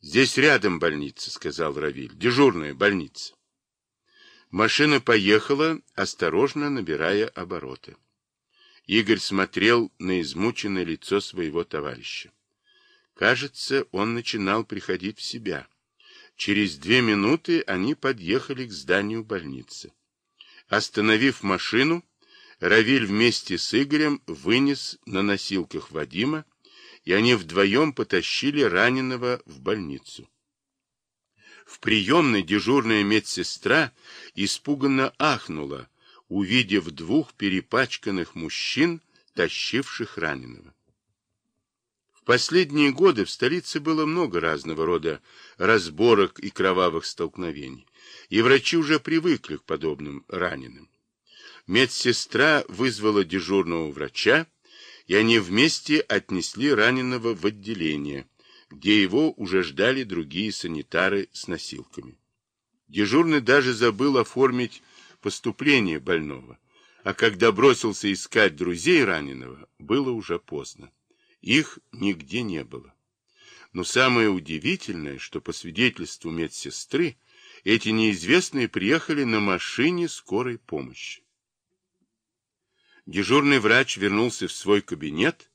Здесь рядом больница, сказал Равиль. Дежурная больница. Машина поехала, осторожно набирая обороты. Игорь смотрел на измученное лицо своего товарища. Кажется, он начинал приходить в себя. Через две минуты они подъехали к зданию больницы. Остановив машину, Равиль вместе с Игорем вынес на носилках Вадима, и они вдвоем потащили раненого в больницу. В приемной дежурная медсестра испуганно ахнула, увидев двух перепачканных мужчин, тащивших раненого последние годы в столице было много разного рода разборок и кровавых столкновений, и врачи уже привыкли к подобным раненым. Медсестра вызвала дежурного врача, и они вместе отнесли раненого в отделение, где его уже ждали другие санитары с носилками. Дежурный даже забыл оформить поступление больного, а когда бросился искать друзей раненого, было уже поздно. Их нигде не было. Но самое удивительное, что по свидетельству медсестры, эти неизвестные приехали на машине скорой помощи. Дежурный врач вернулся в свой кабинет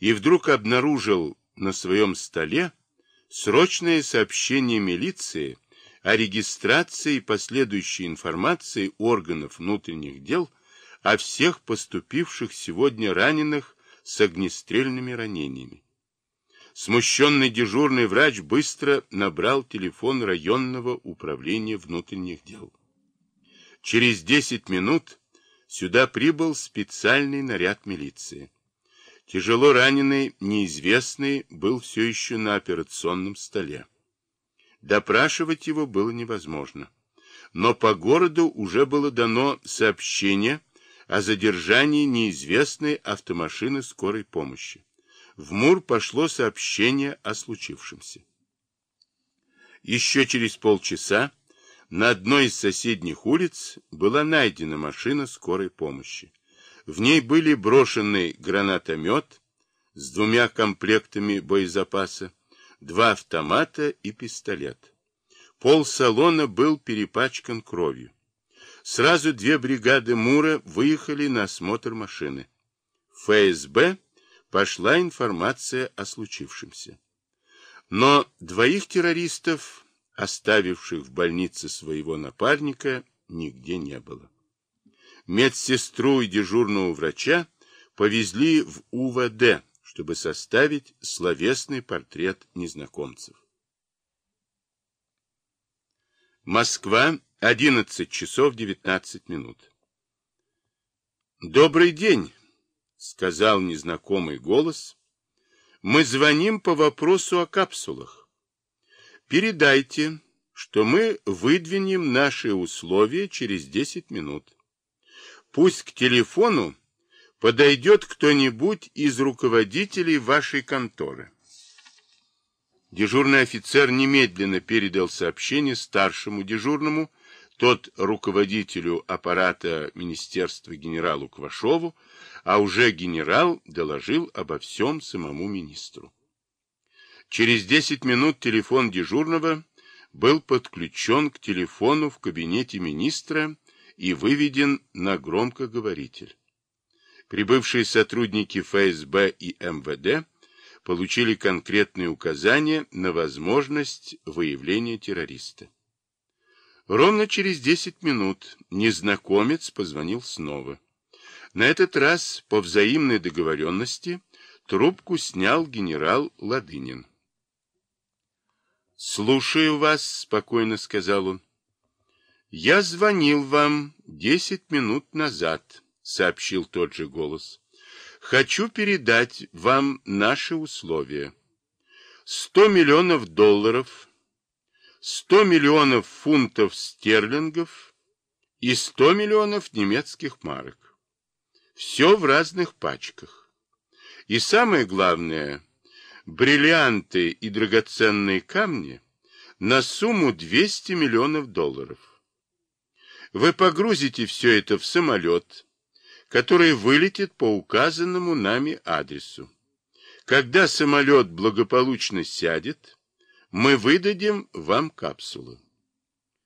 и вдруг обнаружил на своем столе срочное сообщение милиции о регистрации и последующей информации органов внутренних дел о всех поступивших сегодня раненых с огнестрельными ранениями. Смущенный дежурный врач быстро набрал телефон районного управления внутренних дел. Через 10 минут сюда прибыл специальный наряд милиции. Тяжело раненый неизвестный был все еще на операционном столе. Допрашивать его было невозможно. Но по городу уже было дано сообщение о задержании неизвестной автомашины скорой помощи. В МУР пошло сообщение о случившемся. Еще через полчаса на одной из соседних улиц была найдена машина скорой помощи. В ней были брошены гранатомет с двумя комплектами боезапаса, два автомата и пистолет. Пол салона был перепачкан кровью. Сразу две бригады Мура выехали на осмотр машины. В ФСБ пошла информация о случившемся. Но двоих террористов, оставивших в больнице своего напарника, нигде не было. Медсестру и дежурного врача повезли в УВД, чтобы составить словесный портрет незнакомцев. Москва, 11 часов 19 минут. «Добрый день», — сказал незнакомый голос. «Мы звоним по вопросу о капсулах. Передайте, что мы выдвинем наши условия через 10 минут. Пусть к телефону подойдет кто-нибудь из руководителей вашей конторы». Дежурный офицер немедленно передал сообщение старшему дежурному, тот руководителю аппарата министерства генералу Квашову, а уже генерал доложил обо всем самому министру. Через 10 минут телефон дежурного был подключен к телефону в кабинете министра и выведен на громкоговоритель. Прибывшие сотрудники ФСБ и МВД получили конкретные указания на возможность выявления террориста. Ровно через 10 минут незнакомец позвонил снова. На этот раз по взаимной договоренности трубку снял генерал Ладынин. «Слушаю вас», — спокойно сказал он. «Я звонил вам десять минут назад», — сообщил тот же голос. «Хочу передать вам наши условия. Сто миллионов долларов 100 миллионов фунтов стерлингов и 100 миллионов немецких марок. Все в разных пачках. И самое главное, бриллианты и драгоценные камни на сумму 200 миллионов долларов. Вы погрузите все это в самолет, который вылетит по указанному нами адресу. Когда самолет благополучно сядет, мы выдадим вам капсулу.